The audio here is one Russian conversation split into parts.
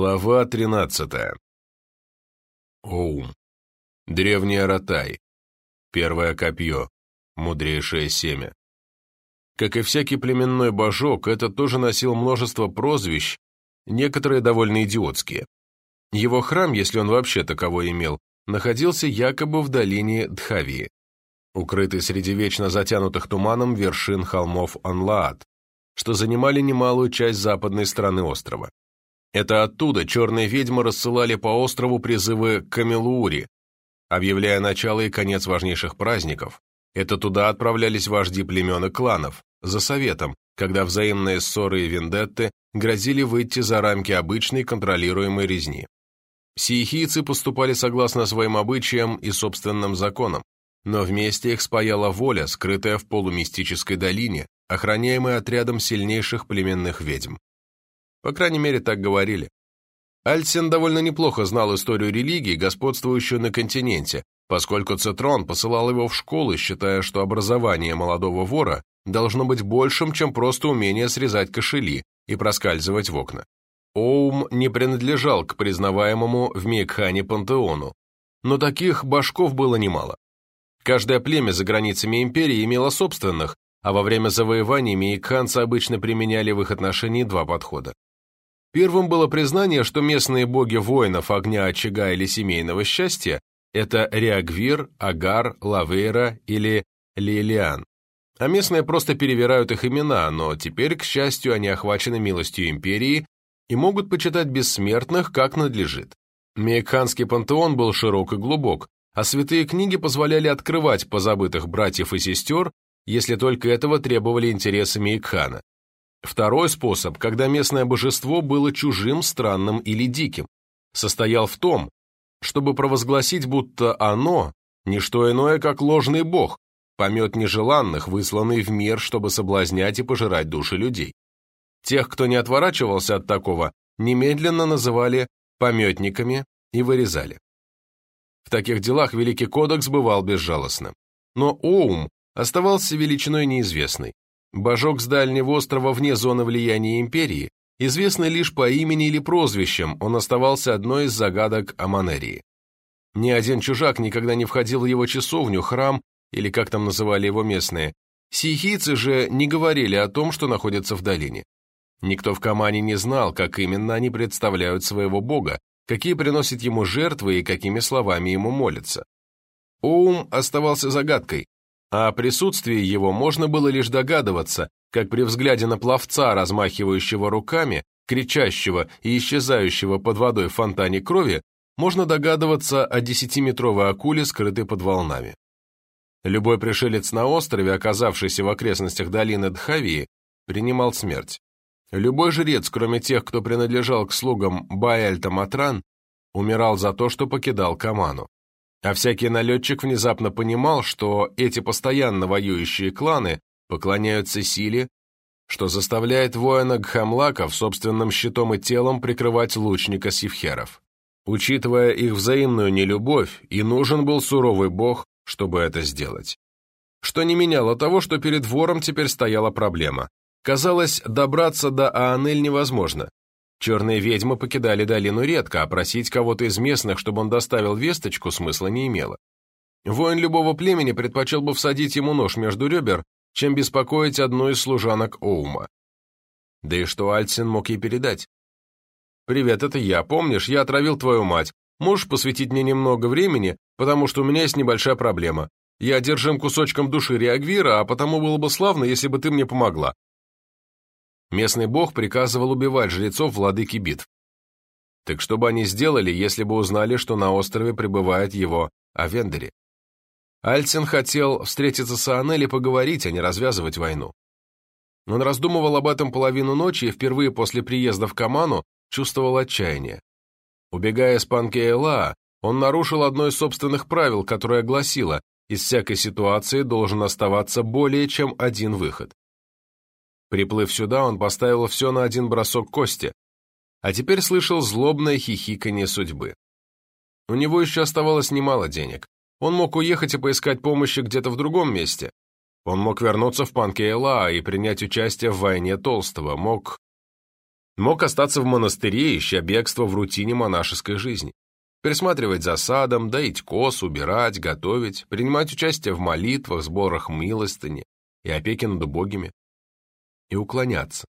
Глава 13. Оум. Древний Аратай. Первое копье. Мудрейшее семя. Как и всякий племенной божок, этот тоже носил множество прозвищ, некоторые довольно идиотские. Его храм, если он вообще таковой имел, находился якобы в долине Дхавии, укрытый среди вечно затянутых туманом вершин холмов Анлаат, что занимали немалую часть западной стороны острова. Это оттуда черные ведьмы рассылали по острову призывы к Камелуури, объявляя начало и конец важнейших праздников. Это туда отправлялись вожди племен и кланов, за советом, когда взаимные ссоры и вендетты грозили выйти за рамки обычной контролируемой резни. Сиехийцы поступали согласно своим обычаям и собственным законам, но вместе их спаяла воля, скрытая в полумистической долине, охраняемая отрядом сильнейших племенных ведьм. По крайней мере, так говорили. Альсен довольно неплохо знал историю религии, господствующую на континенте, поскольку Цитрон посылал его в школы, считая, что образование молодого вора должно быть большим, чем просто умение срезать кошели и проскальзывать в окна. Оум не принадлежал к признаваемому в Мейкхане пантеону, но таких башков было немало. Каждое племя за границами империи имело собственных, а во время завоеваний мейкханцы обычно применяли в их отношении два подхода. Первым было признание, что местные боги воинов, огня, очага или семейного счастья – это Реагвир, Агар, Лавейра или Лилиан. А местные просто перевирают их имена, но теперь, к счастью, они охвачены милостью империи и могут почитать бессмертных, как надлежит. Мейкханский пантеон был широк и глубок, а святые книги позволяли открывать позабытых братьев и сестер, если только этого требовали интересы Мейкхана. Второй способ, когда местное божество было чужим, странным или диким, состоял в том, чтобы провозгласить, будто оно – не что иное, как ложный бог, помет нежеланных, высланный в мир, чтобы соблазнять и пожирать души людей. Тех, кто не отворачивался от такого, немедленно называли пометниками и вырезали. В таких делах Великий Кодекс бывал безжалостным. Но Оум оставался величиной неизвестной, Божок с дальнего острова вне зоны влияния империи, известный лишь по имени или прозвищам, он оставался одной из загадок Аманерии. Ни один чужак никогда не входил в его часовню, храм, или как там называли его местные. Сихийцы же не говорили о том, что находятся в долине. Никто в Камане не знал, как именно они представляют своего бога, какие приносят ему жертвы и какими словами ему молятся. Оум оставался загадкой, а о присутствии его можно было лишь догадываться, как при взгляде на пловца, размахивающего руками, кричащего и исчезающего под водой в фонтане крови, можно догадываться о десятиметровой акуле, скрытой под волнами. Любой пришелец на острове, оказавшийся в окрестностях долины Дхавии, принимал смерть. Любой жрец, кроме тех, кто принадлежал к слугам Баэльта Матран, умирал за то, что покидал Каману. А всякий налетчик внезапно понимал, что эти постоянно воюющие кланы поклоняются силе, что заставляет воина Гхамлаков собственным щитом и телом прикрывать лучника сивхеров. Учитывая их взаимную нелюбовь, и нужен был суровый бог, чтобы это сделать. Что не меняло того, что перед вором теперь стояла проблема. Казалось, добраться до Аанель невозможно. Черные ведьмы покидали долину редко, а просить кого-то из местных, чтобы он доставил весточку, смысла не имело. Воин любого племени предпочел бы всадить ему нож между ребер, чем беспокоить одну из служанок Оума. Да и что Альцин мог ей передать? «Привет, это я. Помнишь, я отравил твою мать. Можешь посвятить мне немного времени, потому что у меня есть небольшая проблема. Я одержим кусочком души Реагвира, а потому было бы славно, если бы ты мне помогла. Местный бог приказывал убивать жрецов владыки битв. Так что бы они сделали, если бы узнали, что на острове пребывает его Авендери? Альцин хотел встретиться с Анель и поговорить, а не развязывать войну. Он раздумывал об этом половину ночи и впервые после приезда в Каману чувствовал отчаяние. Убегая с Панкеэла, он нарушил одно из собственных правил, которое гласило, из всякой ситуации должен оставаться более чем один выход. Приплыв сюда, он поставил все на один бросок кости, а теперь слышал злобное хихиканье судьбы. У него еще оставалось немало денег. Он мог уехать и поискать помощи где-то в другом месте. Он мог вернуться в Панкейла и принять участие в войне Толстого, мог... Мог остаться в монастыре, ища бегство в рутине монашеской жизни. Присматривать за садом, доить коз, убирать, готовить, принимать участие в молитвах, сборах милостыни и опеки над убогими. И уклоняться.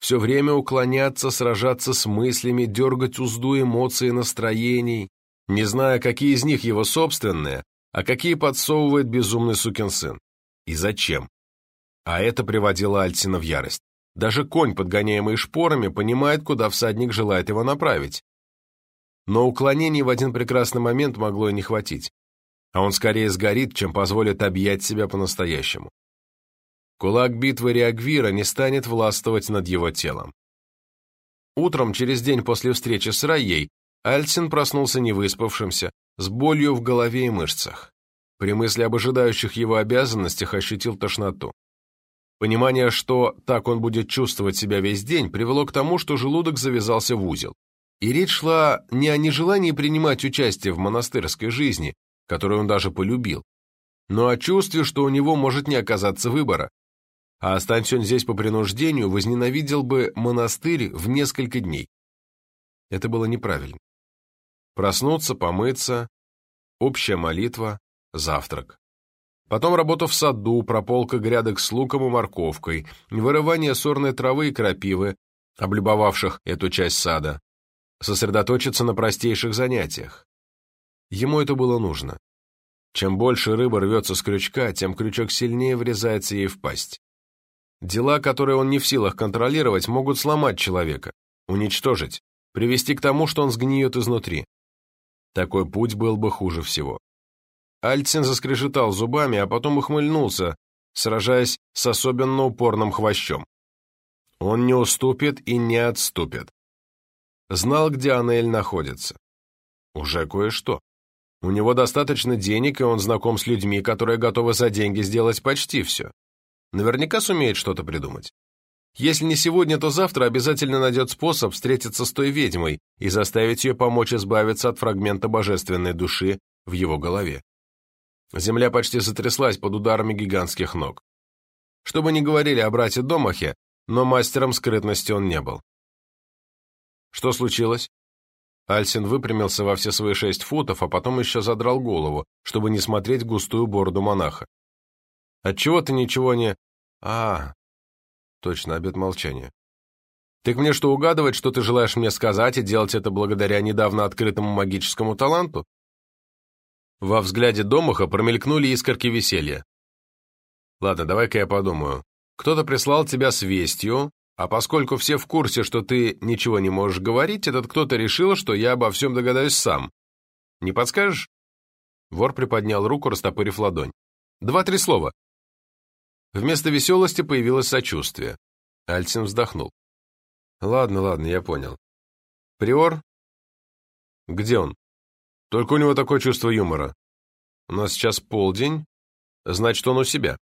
Все время уклоняться, сражаться с мыслями, дергать узду эмоций и настроений, не зная, какие из них его собственные, а какие подсовывает безумный сукин сын. И зачем? А это приводило Альцина в ярость. Даже конь, подгоняемый шпорами, понимает, куда всадник желает его направить. Но уклонений в один прекрасный момент могло и не хватить. А он скорее сгорит, чем позволит объять себя по-настоящему. Кулак битвы Реагвира не станет властвовать над его телом. Утром, через день после встречи с Райей, Альцин проснулся невыспавшимся, с болью в голове и мышцах. При мысли об ожидающих его обязанностях ощутил тошноту. Понимание, что так он будет чувствовать себя весь день, привело к тому, что желудок завязался в узел. И речь шла не о нежелании принимать участие в монастырской жизни, которую он даже полюбил, но о чувстве, что у него может не оказаться выбора. А останься он здесь по принуждению, возненавидел бы монастырь в несколько дней. Это было неправильно. Проснуться, помыться, общая молитва, завтрак. Потом работа в саду, прополка грядок с луком и морковкой, вырывание сорной травы и крапивы, облюбовавших эту часть сада, сосредоточиться на простейших занятиях. Ему это было нужно. Чем больше рыба рвется с крючка, тем крючок сильнее врезается ей в пасть. Дела, которые он не в силах контролировать, могут сломать человека, уничтожить, привести к тому, что он сгниет изнутри. Такой путь был бы хуже всего. Альцин заскрежетал зубами, а потом ухмыльнулся, сражаясь с особенно упорным хвощом. Он не уступит и не отступит. Знал, где Анель находится. Уже кое-что. У него достаточно денег, и он знаком с людьми, которые готовы за деньги сделать почти все. Наверняка сумеет что-то придумать. Если не сегодня, то завтра обязательно найдет способ встретиться с той ведьмой и заставить ее помочь избавиться от фрагмента божественной души в его голове. Земля почти затряслась под ударами гигантских ног. Что бы ни говорили о брате Домахе, но мастером скрытности он не был. Что случилось? Альсин выпрямился во все свои шесть футов, а потом еще задрал голову, чтобы не смотреть густую бороду монаха. Отчего ты ничего не... А, точно, обед молчания. Так мне что, угадывать, что ты желаешь мне сказать, и делать это благодаря недавно открытому магическому таланту? Во взгляде Домаха промелькнули искорки веселья. «Ладно, давай-ка я подумаю. Кто-то прислал тебя с вестью, а поскольку все в курсе, что ты ничего не можешь говорить, этот кто-то решил, что я обо всем догадаюсь сам. Не подскажешь?» Вор приподнял руку, растопырив ладонь. «Два-три слова». Вместо веселости появилось сочувствие. Альцин вздохнул. «Ладно, ладно, я понял. Приор? Где он?» Только у него такое чувство юмора. У нас сейчас полдень, значит, он у себя.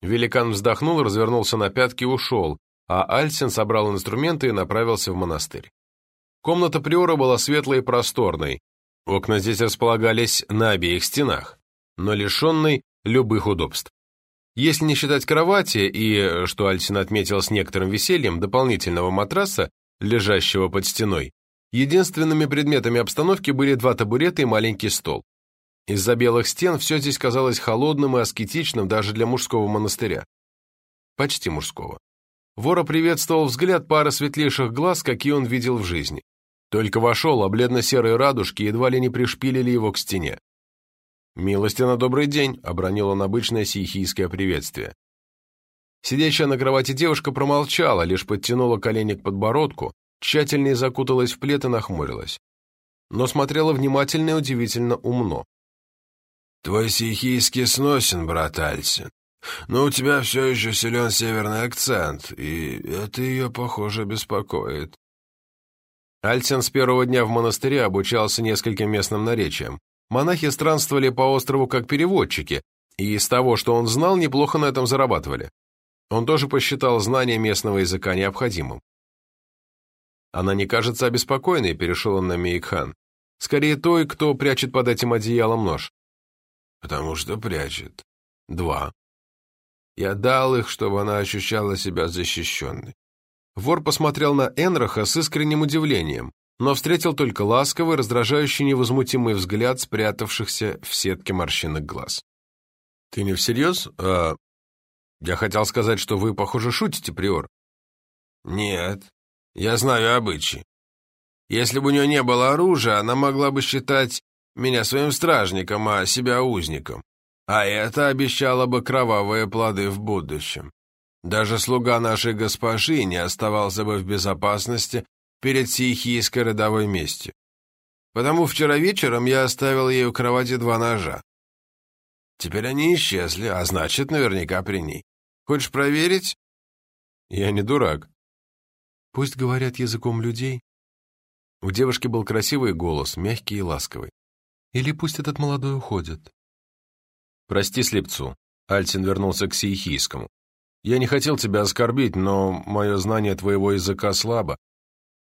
Великан вздохнул, развернулся на пятки и ушел, а Альсин собрал инструменты и направился в монастырь. Комната приора была светлой и просторной. Окна здесь располагались на обеих стенах, но лишенной любых удобств. Если не считать кровати и, что Альсин отметил с некоторым весельем, дополнительного матраса, лежащего под стеной, Единственными предметами обстановки были два табурета и маленький стол. Из-за белых стен все здесь казалось холодным и аскетичным даже для мужского монастыря. Почти мужского. Вора приветствовал взгляд пары светлейших глаз, какие он видел в жизни. Только вошел, а бледно-серые радужки едва ли не пришпилили его к стене. «Милости на добрый день», — обронил он обычное сихийское приветствие. Сидящая на кровати девушка промолчала, лишь подтянула колени к подбородку, тщательнее закуталась в плед и нахмурилась. Но смотрела внимательно и удивительно умно. «Твой сихийский сносен, брат Альсин, но у тебя все еще силен северный акцент, и это ее, похоже, беспокоит». Альсин с первого дня в монастыре обучался нескольким местным наречиям. Монахи странствовали по острову как переводчики, и из того, что он знал, неплохо на этом зарабатывали. Он тоже посчитал знание местного языка необходимым. Она не кажется обеспокоенной, перешел он на Мейкхан. Скорее той, кто прячет под этим одеялом нож. Потому что прячет. Два. Я дал их, чтобы она ощущала себя защищенной. Вор посмотрел на Энроха с искренним удивлением, но встретил только ласковый, раздражающий невозмутимый взгляд спрятавшихся в сетке морщинок глаз. «Ты не всерьез? А... Я хотел сказать, что вы, похоже, шутите, Приор». «Нет, я знаю обычаи. Если бы у нее не было оружия, она могла бы считать меня своим стражником, а себя узником. А это обещало бы кровавые плоды в будущем. Даже слуга нашей госпожи не оставался бы в безопасности перед сихийской родовой местью. Потому вчера вечером я оставил ей у кровати два ножа. Теперь они исчезли, а значит, наверняка при ней. Хочешь проверить? Я не дурак. Пусть говорят языком людей. У девушки был красивый голос, мягкий и ласковый. Или пусть этот молодой уходит. Прости слепцу. Альтин вернулся к Сиехийскому. Я не хотел тебя оскорбить, но мое знание твоего языка слабо.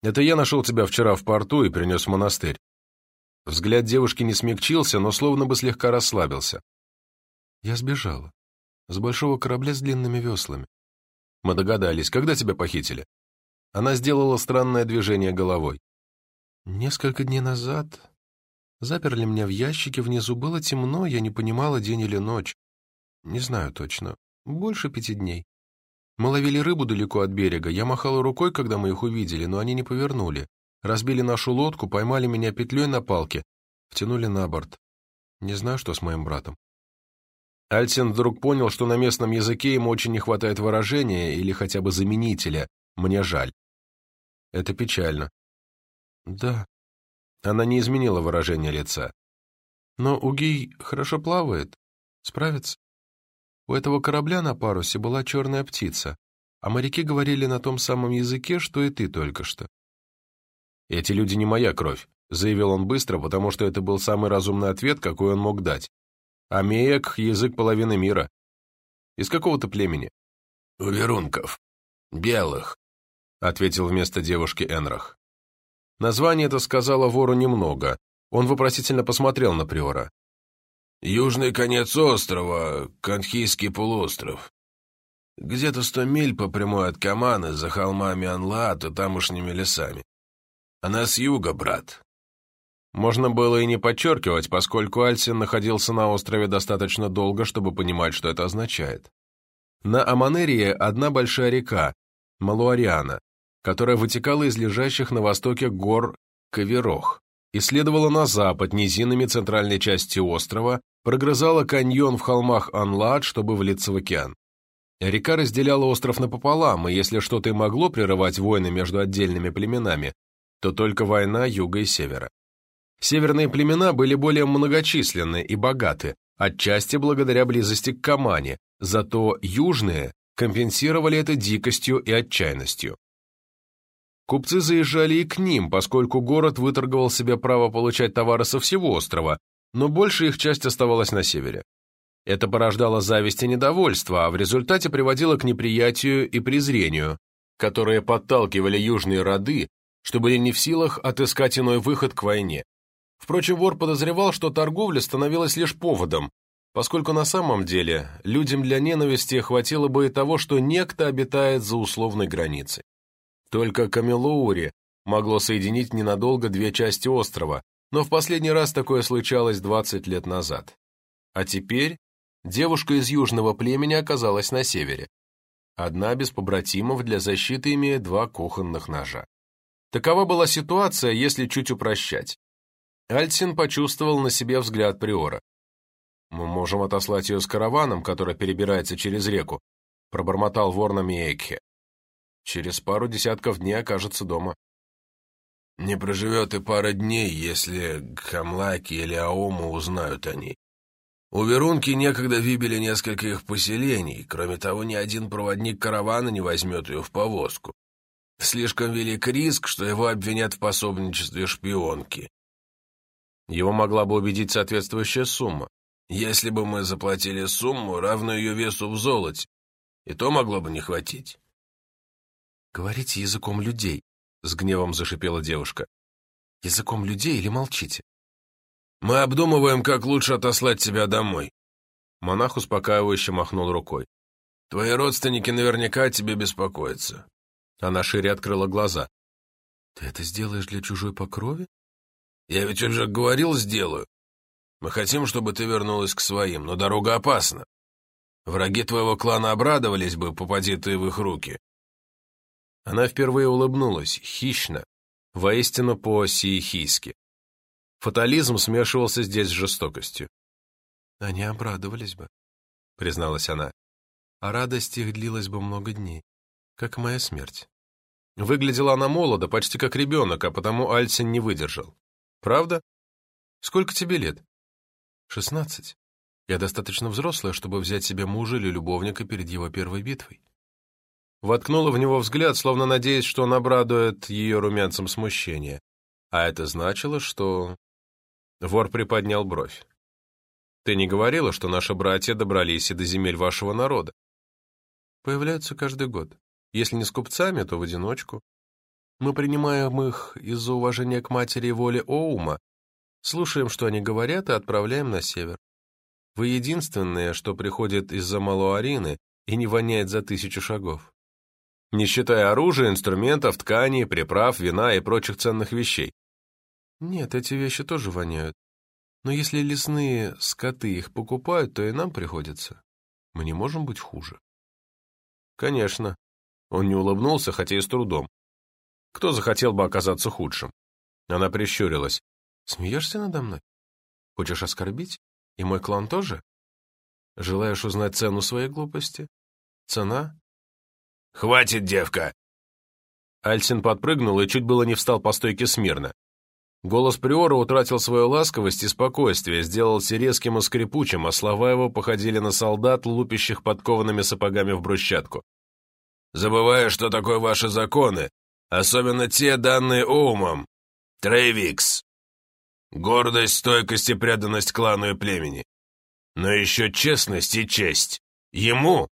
Это я нашел тебя вчера в порту и принес в монастырь. Взгляд девушки не смягчился, но словно бы слегка расслабился. Я сбежала. С большого корабля с длинными веслами. Мы догадались, когда тебя похитили? Она сделала странное движение головой. Несколько дней назад заперли меня в ящике, внизу было темно, я не понимала, день или ночь. Не знаю точно. Больше пяти дней. Мы ловили рыбу далеко от берега. Я махала рукой, когда мы их увидели, но они не повернули. Разбили нашу лодку, поймали меня петлей на палке, втянули на борт. Не знаю, что с моим братом. Альсин вдруг понял, что на местном языке ему очень не хватает выражения или хотя бы заменителя «мне жаль». Это печально. Да. Она не изменила выражение лица. Но Угий хорошо плавает. Справится. У этого корабля на парусе была черная птица, а моряки говорили на том самом языке, что и ты только что. «Эти люди не моя кровь», — заявил он быстро, потому что это был самый разумный ответ, какой он мог дать. «А Меек — язык половины мира. Из какого-то племени?» «У верунков. Белых», — ответил вместо девушки Энрах. Название это сказала вору немного. Он вопросительно посмотрел на Приора. Южный конец острова, Канхийский полуостров. Где-то сто миль по прямой от Каманы, за холмами Анлаат и тамошними лесами. Она с юга, брат. Можно было и не подчеркивать, поскольку Альсин находился на острове достаточно долго, чтобы понимать, что это означает. На Аманерии одна большая река, Малуариана, которая вытекала из лежащих на востоке гор Каверох и следовала на запад низинами центральной части острова, прогрызала каньон в холмах Анлад, чтобы влиться в океан. Река разделяла остров напополам, и если что-то и могло прерывать войны между отдельными племенами, то только война юга и севера. Северные племена были более многочисленны и богаты, отчасти благодаря близости к Камане, зато южные компенсировали это дикостью и отчаянностью. Купцы заезжали и к ним, поскольку город выторговал себе право получать товары со всего острова, но большая их часть оставалась на севере. Это порождало зависть и недовольство, а в результате приводило к неприятию и презрению, которые подталкивали южные роды, что были не в силах отыскать иной выход к войне. Впрочем, вор подозревал, что торговля становилась лишь поводом, поскольку на самом деле людям для ненависти хватило бы и того, что некто обитает за условной границей. Только Камелуури могло соединить ненадолго две части острова, но в последний раз такое случалось 20 лет назад. А теперь девушка из южного племени оказалась на севере. Одна без побратимов для защиты имея два кухонных ножа. Такова была ситуация, если чуть упрощать. Альсин почувствовал на себе взгляд Приора. «Мы можем отослать ее с караваном, который перебирается через реку», пробормотал вор на Миекхе. Через пару десятков дней окажется дома. Не проживет и пара дней, если Хамлаки или Аому узнают о ней. У Верунки некогда вибили несколько их поселений, кроме того, ни один проводник каравана не возьмет ее в повозку. Слишком велик риск, что его обвинят в пособничестве шпионки. Его могла бы убедить соответствующая сумма. Если бы мы заплатили сумму, равную ее весу в золоте, и то могло бы не хватить. «Говорите языком людей», — с гневом зашипела девушка. «Языком людей или молчите?» «Мы обдумываем, как лучше отослать тебя домой». Монах успокаивающе махнул рукой. «Твои родственники наверняка о тебе беспокоятся. Она шире открыла глаза. «Ты это сделаешь для чужой покрови?» «Я ведь уже говорил, сделаю. Мы хотим, чтобы ты вернулась к своим, но дорога опасна. Враги твоего клана обрадовались бы, попади ты в их руки». Она впервые улыбнулась, хищно, воистину по-сиехийски. Фатализм смешивался здесь с жестокостью. «Они обрадовались бы», — призналась она. «А радость их длилась бы много дней, как моя смерть». Выглядела она молодо, почти как ребенок, а потому Альсин не выдержал. «Правда? Сколько тебе лет?» «Шестнадцать. Я достаточно взрослая, чтобы взять себе мужа или любовника перед его первой битвой». Воткнула в него взгляд, словно надеясь, что он обрадует ее румянцем смущения. А это значило, что... Вор приподнял бровь. «Ты не говорила, что наши братья добрались и до земель вашего народа?» «Появляются каждый год. Если не с купцами, то в одиночку. Мы принимаем их из-за уважения к матери и воле Оума, слушаем, что они говорят, и отправляем на север. Вы единственные, что приходит из-за Малуарины и не воняет за тысячу шагов. Не считая оружия, инструментов, тканей, приправ, вина и прочих ценных вещей. Нет, эти вещи тоже воняют. Но если лесные скоты их покупают, то и нам приходится. Мы не можем быть хуже. Конечно. Он не улыбнулся, хотя и с трудом. Кто захотел бы оказаться худшим? Она прищурилась. Смеешься надо мной? Хочешь оскорбить? И мой клан тоже? Желаешь узнать цену своей глупости? Цена? Хватит, девка! Альсин подпрыгнул и чуть было не встал по стойке смирно. Голос Приора утратил свою ласковость и спокойствие, сделался резким и скрипучим, а слова его походили на солдат, лупящих подкованными сапогами в брусчатку. «Забывая, что такое ваши законы, особенно те, данные Оумом. Трейвикс. Гордость, стойкость и преданность клану и племени. Но еще честность и честь. Ему!»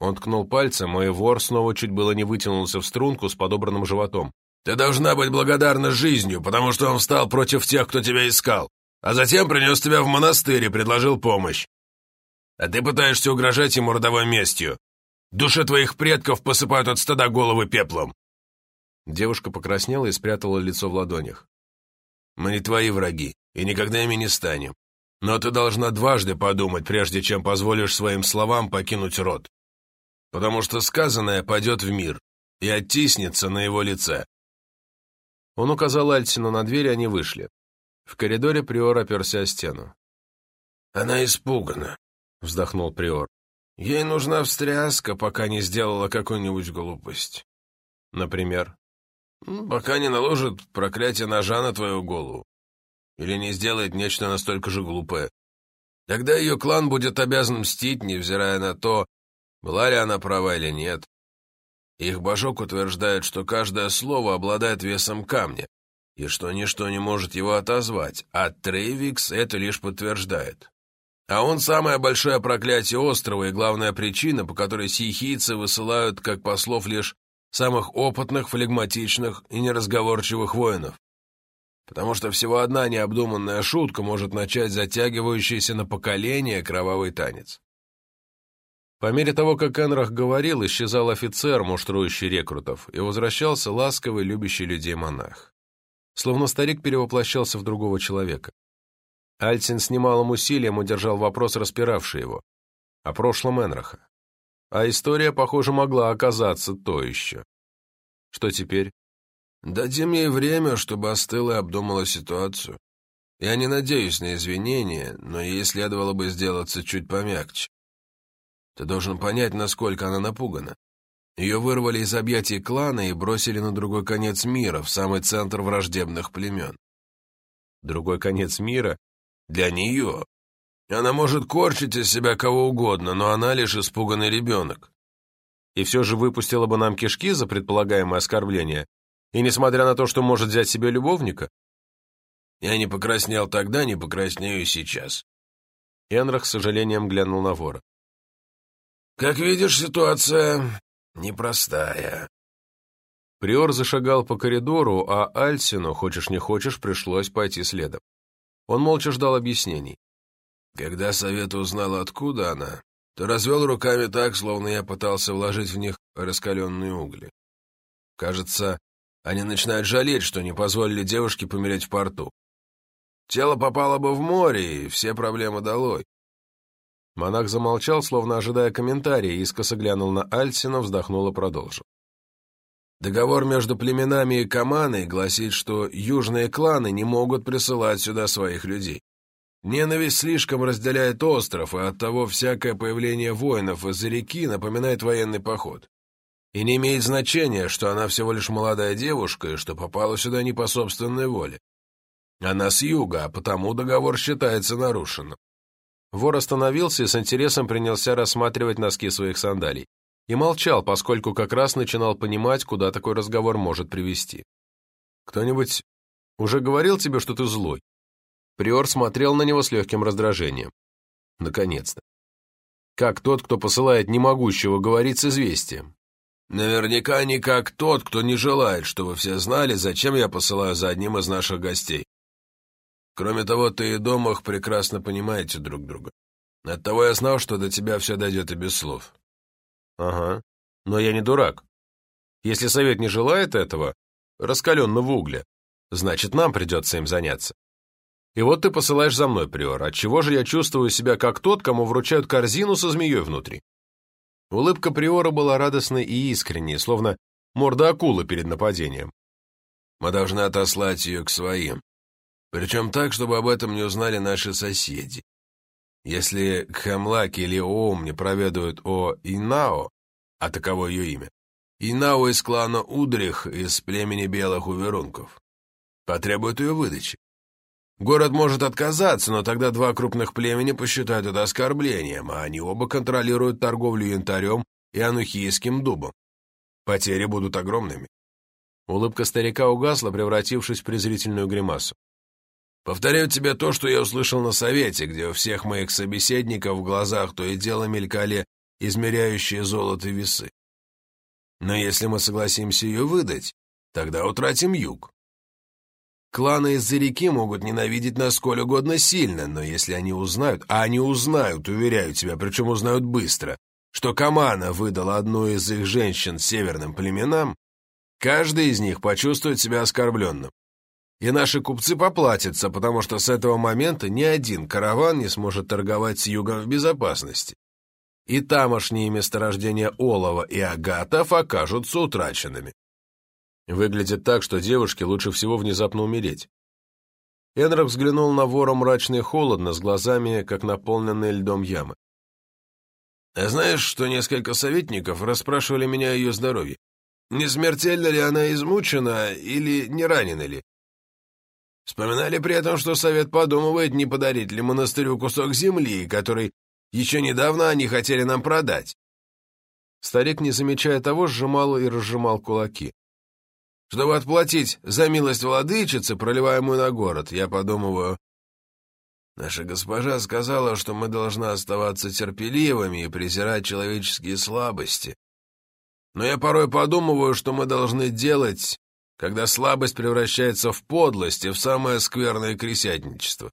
Он ткнул пальцем, и вор снова чуть было не вытянулся в струнку с подобранным животом. Ты должна быть благодарна жизнью, потому что он встал против тех, кто тебя искал, а затем принес тебя в монастырь и предложил помощь. А ты пытаешься угрожать ему родовой местью. Души твоих предков посыпают от стыда головы пеплом. Девушка покраснела и спрятала лицо в ладонях. Мы не твои враги, и никогда ими не станем. Но ты должна дважды подумать, прежде чем позволишь своим словам покинуть род. Потому что сказанное пойдет в мир и оттиснется на его лице. Он указал Альтину на дверь, и они вышли. В коридоре Приор оперся о стену. «Она испугана», — вздохнул Приор. «Ей нужна встряска, пока не сделала какую-нибудь глупость». «Например?» «Пока не наложит проклятие ножа на твою голову. Или не сделает нечто настолько же глупое. Тогда ее клан будет обязан мстить, невзирая на то, была ли она права или нет. Их божок утверждает, что каждое слово обладает весом камня, и что ничто не может его отозвать, а Трейвикс это лишь подтверждает. А он самое большое проклятие острова и главная причина, по которой сихийцы высылают как послов лишь самых опытных, флегматичных и неразговорчивых воинов. Потому что всего одна необдуманная шутка может начать затягивающийся на поколение кровавый танец. По мере того, как Энрах говорил, исчезал офицер, муштрующий рекрутов, и возвращался ласковый, любящий людей монах. Словно старик перевоплощался в другого человека. Альцин с немалым усилием удержал вопрос, распиравший его. О прошлом Энраха. А история, похоже, могла оказаться то еще. Что теперь? Дадим ей время, чтобы остыла и обдумала ситуацию. Я не надеюсь на извинения, но ей следовало бы сделаться чуть помягче. Ты должен понять, насколько она напугана. Ее вырвали из объятий клана и бросили на другой конец мира, в самый центр враждебных племен. Другой конец мира? Для нее. Она может корчить из себя кого угодно, но она лишь испуганный ребенок. И все же выпустила бы нам кишки за предполагаемое оскорбление, и несмотря на то, что может взять себе любовника? Я не покраснел тогда, не покраснею сейчас. Энрах с сожалением глянул на вора. Как видишь, ситуация непростая. Приор зашагал по коридору, а Альсину, хочешь не хочешь, пришлось пойти следом. Он молча ждал объяснений. Когда совет узнал, откуда она, то развел руками так, словно я пытался вложить в них раскаленные угли. Кажется, они начинают жалеть, что не позволили девушке помереть в порту. Тело попало бы в море, и все проблемы долой. Монах замолчал, словно ожидая комментария, искоса глянул на Альсина, вздохнул и продолжил. Договор между племенами и Каманой гласит, что южные кланы не могут присылать сюда своих людей. Ненависть слишком разделяет остров, и оттого всякое появление воинов из-за реки напоминает военный поход. И не имеет значения, что она всего лишь молодая девушка и что попала сюда не по собственной воле. Она с юга, а потому договор считается нарушенным. Вор остановился и с интересом принялся рассматривать носки своих сандалий. И молчал, поскольку как раз начинал понимать, куда такой разговор может привести. «Кто-нибудь уже говорил тебе, что ты злой?» Приор смотрел на него с легким раздражением. Наконец-то. Как тот, кто посылает немогущего говорить с известием. Наверняка не как тот, кто не желает, чтобы все знали, зачем я посылаю за одним из наших гостей. Кроме того, ты и Домах прекрасно понимаете друг друга. Оттого я знал, что до тебя все дойдет и без слов. Ага, но я не дурак. Если совет не желает этого, раскаленного угля, значит, нам придется им заняться. И вот ты посылаешь за мной, Приор, отчего же я чувствую себя как тот, кому вручают корзину со змеей внутри. Улыбка Приора была радостной и искренней, словно морда акулы перед нападением. Мы должны отослать ее к своим. Причем так, чтобы об этом не узнали наши соседи. Если Кхамлак или Оум не проведают о Инао, а таково ее имя, Инао из клана Удрих из племени белых уверунков, потребуют ее выдачи. Город может отказаться, но тогда два крупных племени посчитают это оскорблением, а они оба контролируют торговлю янтарем и анухийским дубом. Потери будут огромными. Улыбка старика угасла, превратившись в презрительную гримасу. Повторяю тебе то, что я услышал на совете, где у всех моих собеседников в глазах то и дело мелькали измеряющие золото весы. Но если мы согласимся ее выдать, тогда утратим юг. Кланы из-за реки могут ненавидеть нас сколь угодно сильно, но если они узнают, а они узнают, уверяю тебя, причем узнают быстро, что Камана выдала одну из их женщин северным племенам, каждый из них почувствует себя оскорбленным. И наши купцы поплатятся, потому что с этого момента ни один караван не сможет торговать с югом в безопасности. И тамошние месторождения олова и агатов окажутся утраченными. Выглядит так, что девушке лучше всего внезапно умереть. Энрок взглянул на вора мрачно и холодно, с глазами, как наполненные льдом ямы. «А знаешь, что несколько советников расспрашивали меня о ее здоровье? Не смертельно ли она измучена или не ранена ли? Вспоминали при этом, что совет подумывает, не подарить ли монастырю кусок земли, который еще недавно они хотели нам продать. Старик, не замечая того, сжимал и разжимал кулаки. Чтобы отплатить за милость владычицы, проливаемую на город, я подумываю... Наша госпожа сказала, что мы должны оставаться терпеливыми и презирать человеческие слабости. Но я порой подумываю, что мы должны делать когда слабость превращается в подлость и в самое скверное кресятничество.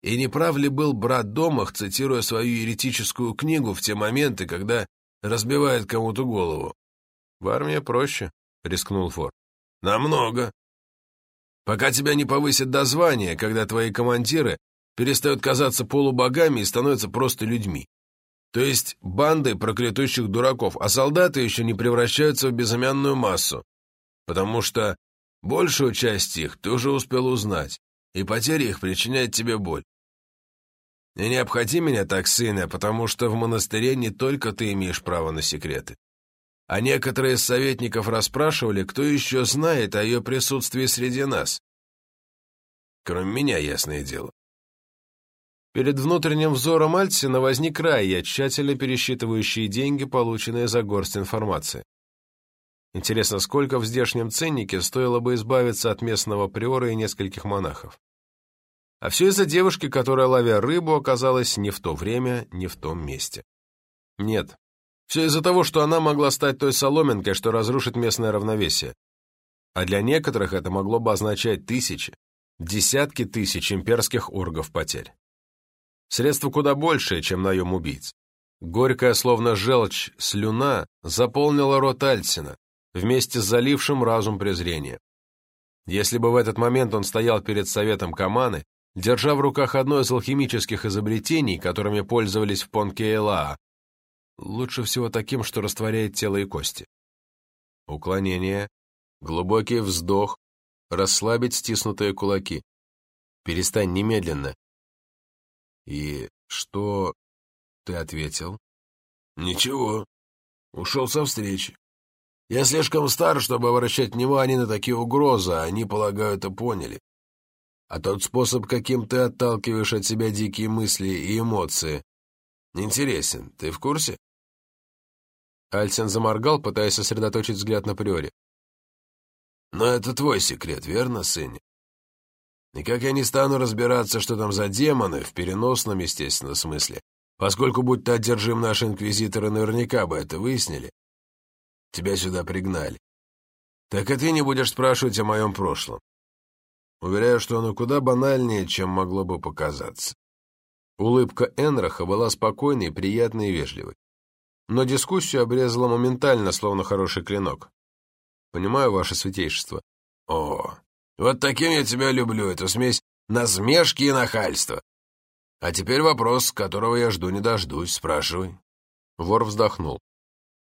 И не прав ли был брат Домах, цитируя свою еретическую книгу в те моменты, когда разбивает кому-то голову? «В армии проще», — рискнул Фор. «Намного. Пока тебя не повысят до звания, когда твои командиры перестают казаться полубогами и становятся просто людьми. То есть банды проклятущих дураков, а солдаты еще не превращаются в безымянную массу, потому что большую часть их ты уже успел узнать, и потеря их причиняет тебе боль. И не обходи меня так, сына, потому что в монастыре не только ты имеешь право на секреты. А некоторые из советников расспрашивали, кто еще знает о ее присутствии среди нас. Кроме меня, ясное дело. Перед внутренним взором Альтсина возник Райя, тщательно пересчитывающий деньги, полученные за горсть информации. Интересно, сколько в здешнем ценнике стоило бы избавиться от местного приора и нескольких монахов? А все из-за девушки, которая, ловя рыбу, оказалась не в то время, не в том месте. Нет, все из-за того, что она могла стать той соломинкой, что разрушит местное равновесие. А для некоторых это могло бы означать тысячи, десятки тысяч имперских оргов потерь. Средства куда большее, чем наем убийц. Горькая, словно желчь, слюна заполнила рот Альцина, вместе с залившим разум презрения. Если бы в этот момент он стоял перед советом Каманы, держа в руках одно из алхимических изобретений, которыми пользовались в Понкеэлаа, лучше всего таким, что растворяет тело и кости. Уклонение, глубокий вздох, расслабить стиснутые кулаки. Перестань немедленно. И что ты ответил? Ничего. Ушел со встречи. Я слишком стар, чтобы обращать внимание на такие угрозы, а они, полагаю, это поняли. А тот способ, каким ты отталкиваешь от себя дикие мысли и эмоции, интересен. Ты в курсе? Альсен заморгал, пытаясь сосредоточить взгляд на приоре. Но это твой секрет, верно, сын? Никак я не стану разбираться, что там за демоны, в переносном, естественно, смысле, поскольку, будь ты одержим, наши инквизиторы наверняка бы это выяснили. Тебя сюда пригнали. Так и ты не будешь спрашивать о моем прошлом. Уверяю, что оно куда банальнее, чем могло бы показаться. Улыбка Энраха была спокойной, приятной и вежливой. Но дискуссию обрезала моментально, словно хороший клинок. Понимаю, ваше святейшество. О, вот таким я тебя люблю, эту смесь насмешки и нахальства. А теперь вопрос, которого я жду не дождусь, спрашивай. Вор вздохнул.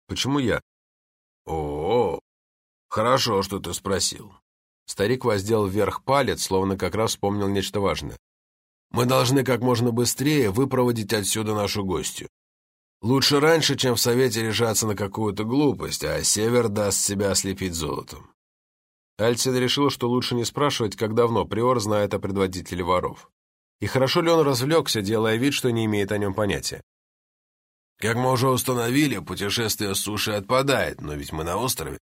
Почему я? О, хорошо, что ты спросил. Старик воздел вверх палец, словно как раз вспомнил нечто важное. Мы должны как можно быстрее выпроводить отсюда нашу гостью. Лучше раньше, чем в Совете решаться на какую-то глупость, а Север даст себя ослепить золотом. Альцин решил, что лучше не спрашивать, как давно Приор знает о предводителе воров. И хорошо ли он развлекся, делая вид, что не имеет о нем понятия. Как мы уже установили, путешествие с суши отпадает, но ведь мы на острове.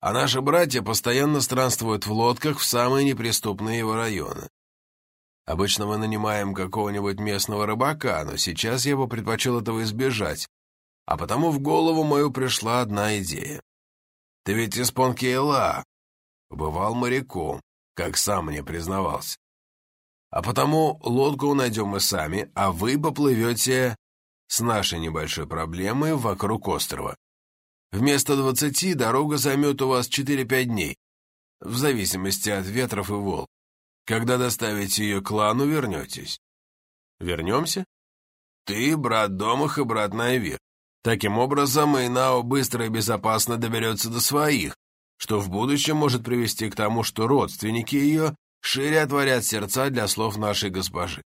А наши братья постоянно странствуют в лодках в самые неприступные его районы. Обычно мы нанимаем какого-нибудь местного рыбака, но сейчас я бы предпочел этого избежать, а потому в голову мою пришла одна идея. Ты ведь из Понкейла, бывал моряком, как сам мне признавался. А потому лодку найдем мы сами, а вы поплывете с нашей небольшой проблемой вокруг острова. Вместо двадцати дорога займет у вас четыре-пять дней, в зависимости от ветров и волн. Когда доставите ее клану, вернетесь. Вернемся? Ты, брат Домах и брат Найвир. Таким образом, Эйнао быстро и безопасно доберется до своих, что в будущем может привести к тому, что родственники ее шире отворят сердца для слов нашей госпожи.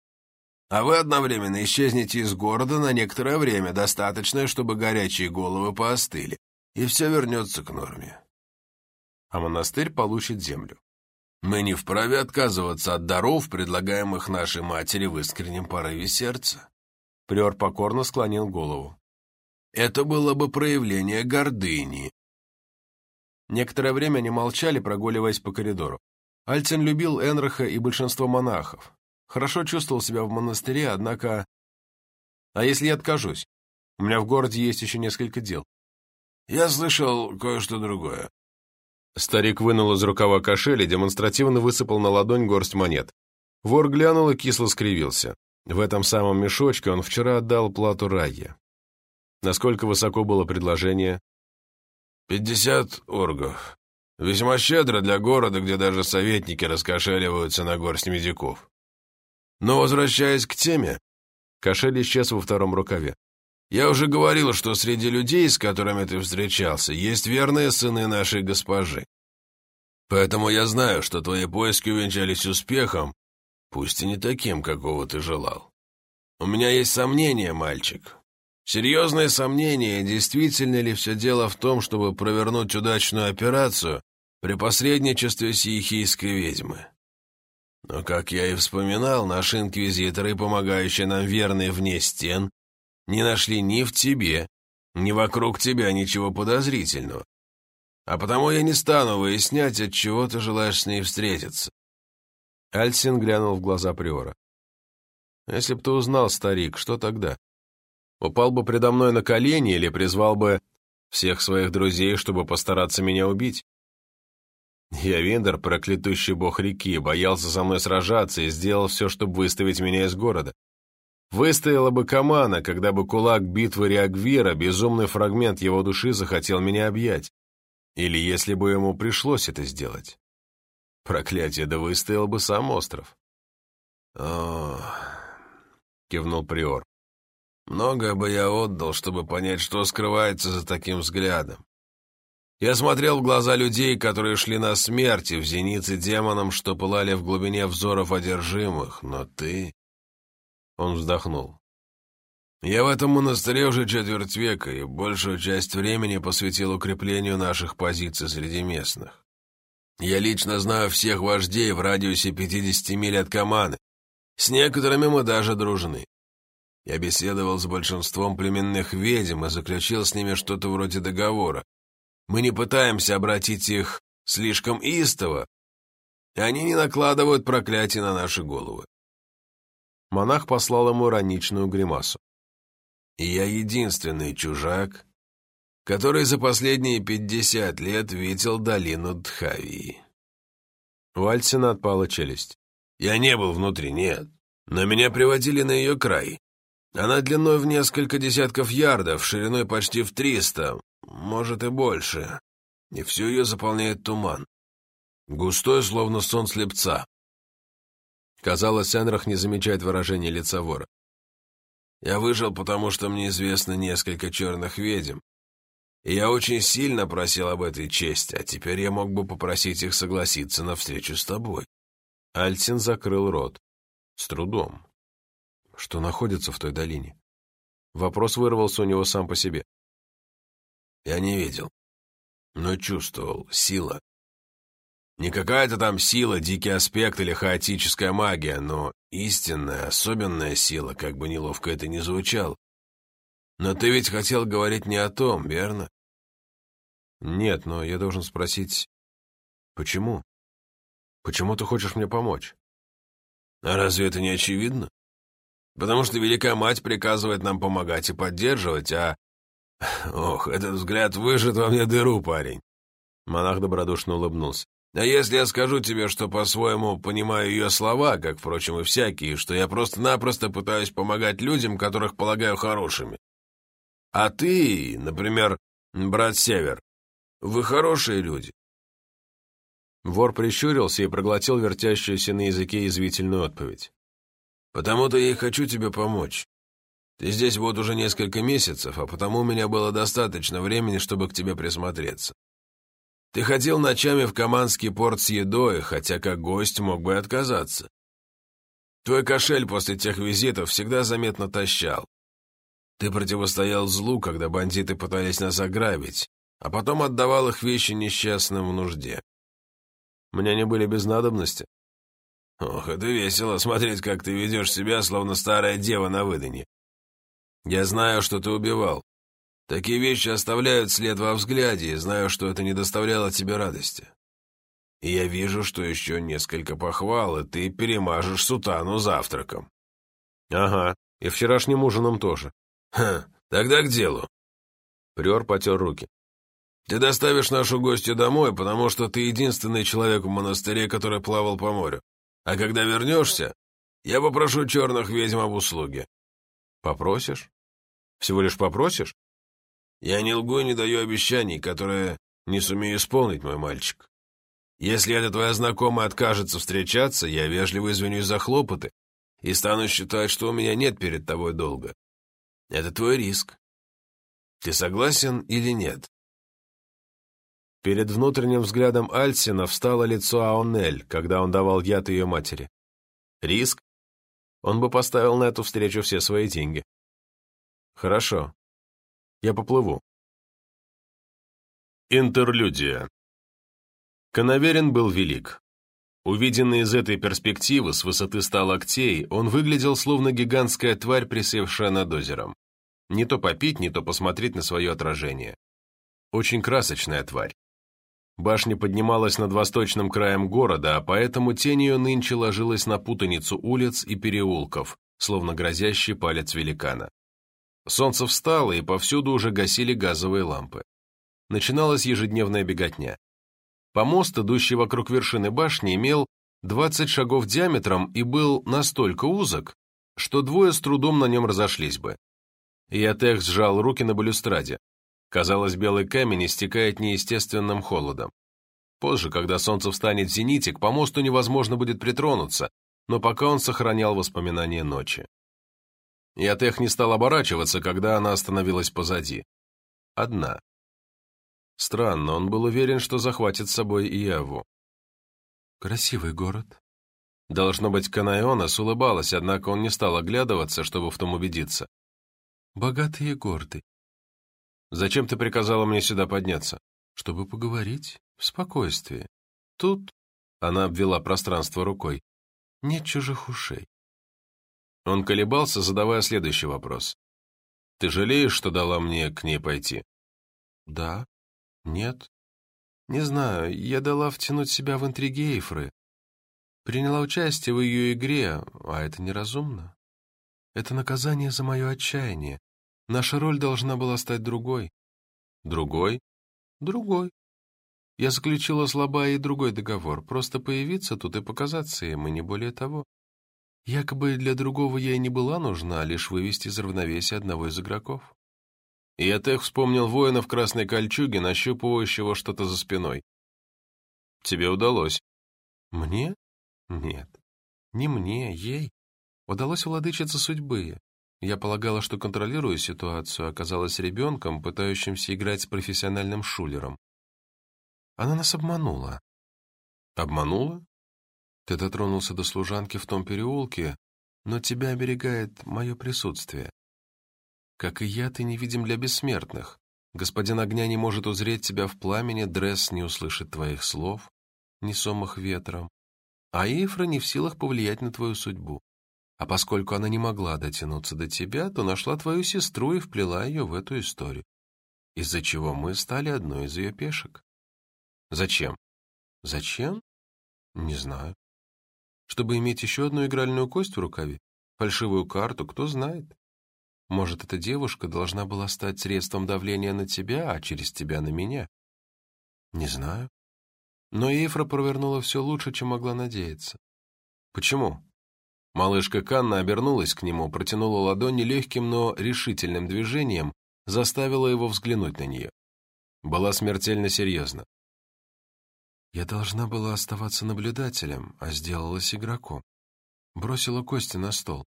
А вы одновременно исчезнете из города на некоторое время, достаточное, чтобы горячие головы поостыли, и все вернется к норме. А монастырь получит землю. Мы не вправе отказываться от даров, предлагаемых нашей матери в искреннем порыве сердца. Приор покорно склонил голову. Это было бы проявление гордыни. Некоторое время они молчали, прогуливаясь по коридору. Альцин любил Энраха и большинство монахов. Хорошо чувствовал себя в монастыре, однако... А если я откажусь? У меня в городе есть еще несколько дел. Я слышал кое-что другое. Старик вынул из рукава кошель и демонстративно высыпал на ладонь горсть монет. Вор глянул и кисло скривился. В этом самом мешочке он вчера отдал плату Райе. Насколько высоко было предложение? «Пятьдесят оргов. Весьма щедро для города, где даже советники раскошеливаются на горсть медиков. Но, возвращаясь к теме...» Кошель исчез во втором рукаве. Я уже говорил, что среди людей, с которыми ты встречался, есть верные сыны нашей госпожи. Поэтому я знаю, что твои поиски увенчались успехом, пусть и не таким, какого ты желал. У меня есть сомнения, мальчик. Серьезные сомнения, действительно ли все дело в том, чтобы провернуть удачную операцию при посредничестве сиехийской ведьмы. Но, как я и вспоминал, наши инквизиторы, помогающие нам верные вне стен, не нашли ни в тебе, ни вокруг тебя ничего подозрительного. А потому я не стану выяснять, от чего ты желаешь с ней встретиться. Альсин глянул в глаза Приора. Если б ты узнал, старик, что тогда? Упал бы предо мной на колени или призвал бы всех своих друзей, чтобы постараться меня убить? Я Виндер, проклятущий бог реки, боялся со мной сражаться и сделал все, чтобы выставить меня из города. Выстояла бы Камана, когда бы кулак битвы Реагвира, безумный фрагмент его души, захотел меня объять. Или если бы ему пришлось это сделать. Проклятие, да выстоял бы сам остров. «О, — кивнул Приор. многое бы я отдал, чтобы понять, что скрывается за таким взглядом. Я смотрел в глаза людей, которые шли на смерть, и в зеницы демонам, что пылали в глубине взоров одержимых, но ты...» Он вздохнул. «Я в этом монастыре уже четверть века, и большую часть времени посвятил укреплению наших позиций среди местных. Я лично знаю всех вождей в радиусе 50 миль от Каманы. С некоторыми мы даже дружны. Я беседовал с большинством племенных ведьм и заключил с ними что-то вроде договора. Мы не пытаемся обратить их слишком истово, они не накладывают проклятие на наши головы. Монах послал ему ироничную гримасу. И я единственный чужак, который за последние пятьдесят лет видел долину Дхавии. У Альсина отпала челюсть. Я не был внутри, нет, но меня приводили на ее край. Она длиной в несколько десятков ярдов, шириной почти в триста, может и больше, и всю ее заполняет туман. Густой, словно сон слепца. Казалось, Энрах не замечает выражения лица вора. Я выжил, потому что мне известно несколько черных ведьм, и я очень сильно просил об этой чести, а теперь я мог бы попросить их согласиться на встречу с тобой. Альтин закрыл рот. С трудом. Что находится в той долине? Вопрос вырвался у него сам по себе. Я не видел, но чувствовал. Сила. Не какая-то там сила, дикий аспект или хаотическая магия, но истинная, особенная сила, как бы неловко это ни звучало. Но ты ведь хотел говорить не о том, верно? Нет, но я должен спросить, почему? Почему ты хочешь мне помочь? А разве это не очевидно? Потому что Великая Мать приказывает нам помогать и поддерживать, а Ох, этот взгляд выжжет во мне дыру, парень. Монах добродушно улыбнулся. А если я скажу тебе, что по-своему понимаю ее слова, как, впрочем, и всякие, что я просто-напросто пытаюсь помогать людям, которых полагаю хорошими? А ты, например, брат Север, вы хорошие люди. Вор прищурился и проглотил вертящуюся на языке язвительную отповедь. «Потому-то я и хочу тебе помочь. Ты здесь вот уже несколько месяцев, а потому у меня было достаточно времени, чтобы к тебе присмотреться. Ты ходил ночами в Каманский порт с едой, хотя как гость мог бы отказаться. Твой кошель после тех визитов всегда заметно тащал. Ты противостоял злу, когда бандиты пытались нас ограбить, а потом отдавал их вещи несчастным в нужде. Мне не были без надобности. Ох, это весело, смотреть, как ты ведешь себя, словно старая дева на выданье. Я знаю, что ты убивал. Такие вещи оставляют след во взгляде, и знаю, что это не доставляло тебе радости. И я вижу, что еще несколько похвал, и ты перемажешь сутану завтраком. Ага, и вчерашним ужином тоже. Ха, тогда к делу. Приор потер руки. Ты доставишь нашу гостью домой, потому что ты единственный человек в монастыре, который плавал по морю. А когда вернешься, я попрошу черных ведьм об услуге. Попросишь? Всего лишь попросишь? Я не лгу и не даю обещаний, которые не сумею исполнить, мой мальчик. Если эта твоя знакомая откажется встречаться, я вежливо извинюсь за хлопоты и стану считать, что у меня нет перед тобой долга. Это твой риск. Ты согласен или нет? Перед внутренним взглядом Альсина встало лицо Аонель, когда он давал яд ее матери. Риск? Он бы поставил на эту встречу все свои деньги. Хорошо. Я поплыву. Интерлюдия. Коноверин был велик. Увиденный из этой перспективы, с высоты ста локтей, он выглядел словно гигантская тварь, присевшая над озером. Не то попить, не то посмотреть на свое отражение. Очень красочная тварь. Башня поднималась над восточным краем города, а поэтому тень ее нынче ложилась на путаницу улиц и переулков, словно грозящий палец великана. Солнце встало, и повсюду уже гасили газовые лампы. Начиналась ежедневная беготня. Помост, идущий вокруг вершины башни, имел 20 шагов диаметром и был настолько узок, что двое с трудом на нем разошлись бы. Иотех сжал руки на балюстраде. Казалось, белый камень истекает неестественным холодом. Позже, когда солнце встанет в зените, к помосту невозможно будет притронуться, но пока он сохранял воспоминания ночи. И Атех не стал оборачиваться, когда она остановилась позади. Одна. Странно, он был уверен, что захватит с собой и Еву. «Красивый город». Должно быть, Канайонас улыбалась, однако он не стал оглядываться, чтобы в том убедиться. «Богатые горды». «Зачем ты приказала мне сюда подняться?» «Чтобы поговорить в спокойствии. Тут...» Она обвела пространство рукой. «Нет чужих ушей». Он колебался, задавая следующий вопрос. «Ты жалеешь, что дала мне к ней пойти?» «Да. Нет. Не знаю, я дала втянуть себя в интриги Эйфры. Приняла участие в ее игре, а это неразумно. Это наказание за мое отчаяние. Наша роль должна была стать другой». «Другой?» «Другой. Я заключила с Лобай и другой договор, просто появиться тут и показаться им, и не более того. Якобы для другого я и не была нужна, лишь вывести из равновесия одного из игроков. И я так вспомнил воина в красной кольчуге, нащупывающего что-то за спиной. Тебе удалось. Мне? Нет. Не мне, ей. Удалось владычице судьбы. Я полагала, что контролирую ситуацию, оказалась ребенком, пытающимся играть с профессиональным шулером. Она нас обманула. Обманула? Ты дотронулся до служанки в том переулке, но тебя оберегает мое присутствие. Как и я, ты невидим для бессмертных. Господин огня не может узреть тебя в пламени, Дресс не услышит твоих слов, несомых ветром, а Ифра не в силах повлиять на твою судьбу. А поскольку она не могла дотянуться до тебя, то нашла твою сестру и вплела ее в эту историю, из-за чего мы стали одной из ее пешек. Зачем? Зачем? Не знаю. Чтобы иметь еще одну игральную кость в рукаве? Фальшивую карту, кто знает. Может, эта девушка должна была стать средством давления на тебя, а через тебя на меня? Не знаю. Но Эйфра провернула все лучше, чем могла надеяться. Почему? Малышка Канна обернулась к нему, протянула ладони легким, но решительным движением, заставила его взглянуть на нее. Была смертельно серьезна. Я должна была оставаться наблюдателем, а сделалась игроком. Бросила кости на стол.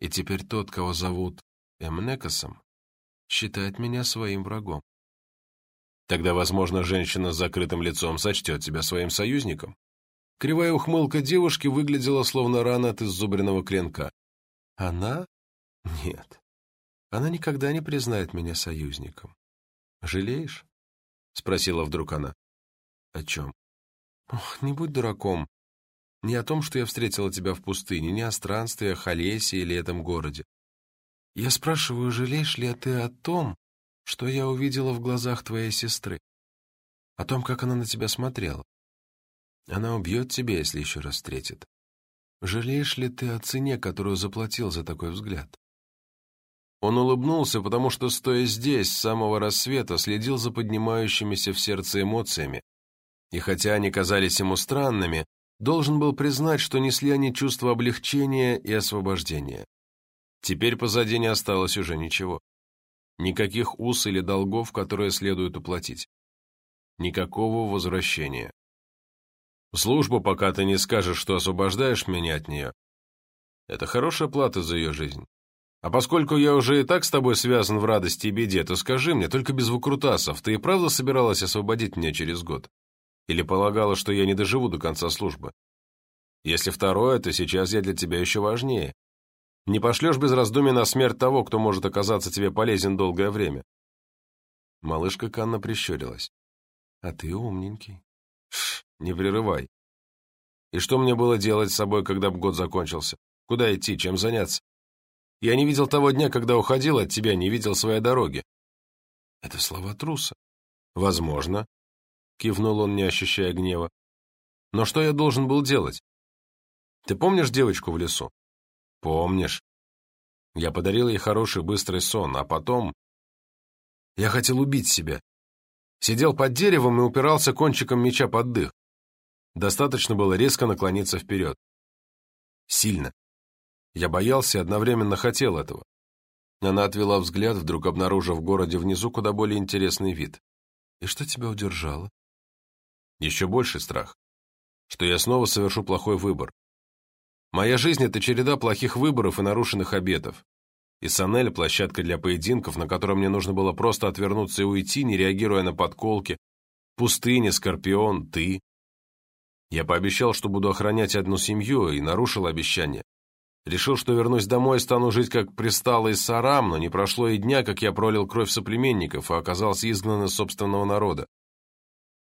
И теперь тот, кого зовут Эмнекосом, считает меня своим врагом. Тогда, возможно, женщина с закрытым лицом сочтет тебя своим союзником. Кривая ухмылка девушки выглядела словно рана от иззубренного клинка. Она? Нет. Она никогда не признает меня союзником. Жалеешь? Спросила вдруг она. О чем? Ох, не будь дураком. Не о том, что я встретила тебя в пустыне, не о странствиях, Олесе или этом городе. Я спрашиваю, жалеешь ли ты о том, что я увидела в глазах твоей сестры? О том, как она на тебя смотрела. Она убьет тебя, если еще раз встретит. Жалеешь ли ты о цене, которую заплатил за такой взгляд? Он улыбнулся, потому что, стоя здесь, с самого рассвета, следил за поднимающимися в сердце эмоциями, и хотя они казались ему странными, должен был признать, что несли они чувство облегчения и освобождения. Теперь позади не осталось уже ничего. Никаких уз или долгов, которые следует уплатить. Никакого возвращения. Службу, пока ты не скажешь, что освобождаешь меня от нее. Это хорошая плата за ее жизнь. А поскольку я уже и так с тобой связан в радости и беде, то скажи мне, только без выкрутасов, ты и правда собиралась освободить меня через год? Или полагала, что я не доживу до конца службы? Если второе, то сейчас я для тебя еще важнее. Не пошлешь без раздумий на смерть того, кто может оказаться тебе полезен долгое время. Малышка Канна прищурилась. А ты умненький. Не прерывай. И что мне было делать с собой, когда бы год закончился? Куда идти, чем заняться? Я не видел того дня, когда уходил от тебя, не видел своей дороги. Это слова труса. Возможно, — кивнул он, не ощущая гнева. «Но что я должен был делать? Ты помнишь девочку в лесу?» «Помнишь. Я подарил ей хороший быстрый сон, а потом... Я хотел убить себя. Сидел под деревом и упирался кончиком меча под дых. Достаточно было резко наклониться вперед. Сильно. Я боялся и одновременно хотел этого. Она отвела взгляд, вдруг обнаружив в городе внизу куда более интересный вид. «И что тебя удержало?» Еще больший страх, что я снова совершу плохой выбор. Моя жизнь — это череда плохих выборов и нарушенных обетов. И Санель — площадка для поединков, на которой мне нужно было просто отвернуться и уйти, не реагируя на подколки. Пустыня, Скорпион, ты. Я пообещал, что буду охранять одну семью, и нарушил обещание. Решил, что вернусь домой и стану жить как пристало из сарам, но не прошло и дня, как я пролил кровь соплеменников и оказался изгнан из собственного народа.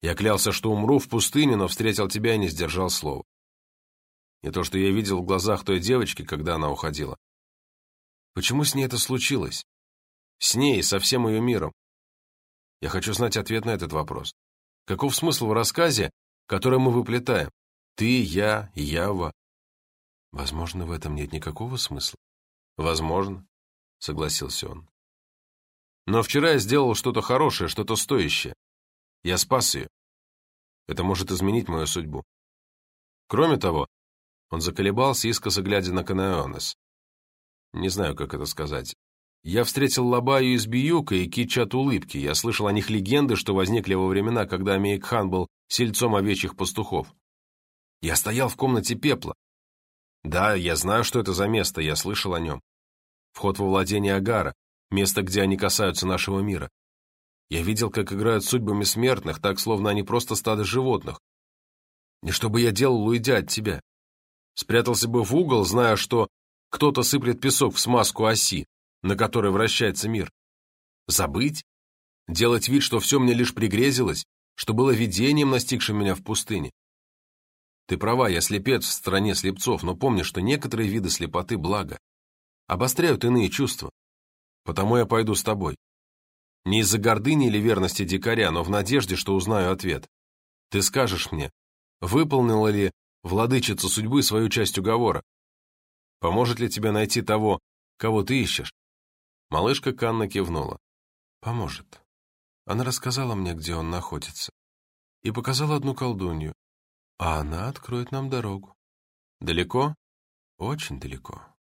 Я клялся, что умру в пустыне, но встретил тебя и не сдержал слова. И то, что я видел в глазах той девочки, когда она уходила. Почему с ней это случилось? С ней, со всем ее миром. Я хочу знать ответ на этот вопрос. Каков смысл в рассказе, который мы выплетаем? Ты, я, Ява, Возможно, в этом нет никакого смысла. Возможно, согласился он. Но вчера я сделал что-то хорошее, что-то стоящее. Я спас ее. Это может изменить мою судьбу. Кроме того, он заколебался, искоса глядя на Канаонес. Не знаю, как это сказать. Я встретил Лабаю из Биюка и Кича от улыбки. Я слышал о них легенды, что возникли во времена, когда Амейкхан был сельцом овечьих пастухов. Я стоял в комнате пепла, да, я знаю, что это за место, я слышал о нем. Вход во владение Агара, место, где они касаются нашего мира. Я видел, как играют судьбами смертных, так, словно они просто стадо животных. И что бы я делал, уйдя от тебя? Спрятался бы в угол, зная, что кто-то сыплет песок в смазку оси, на которой вращается мир. Забыть? Делать вид, что все мне лишь пригрезилось, что было видением, настигшим меня в пустыне? Ты права, я слепец в стране слепцов, но помни, что некоторые виды слепоты – благо. Обостряют иные чувства. Потому я пойду с тобой. Не из-за гордыни или верности дикаря, но в надежде, что узнаю ответ. Ты скажешь мне, выполнила ли владычица судьбы свою часть уговора? Поможет ли тебе найти того, кого ты ищешь? Малышка Канна кивнула. Поможет. Она рассказала мне, где он находится. И показала одну колдунью, а она откроет нам дорогу. Далеко? Очень далеко.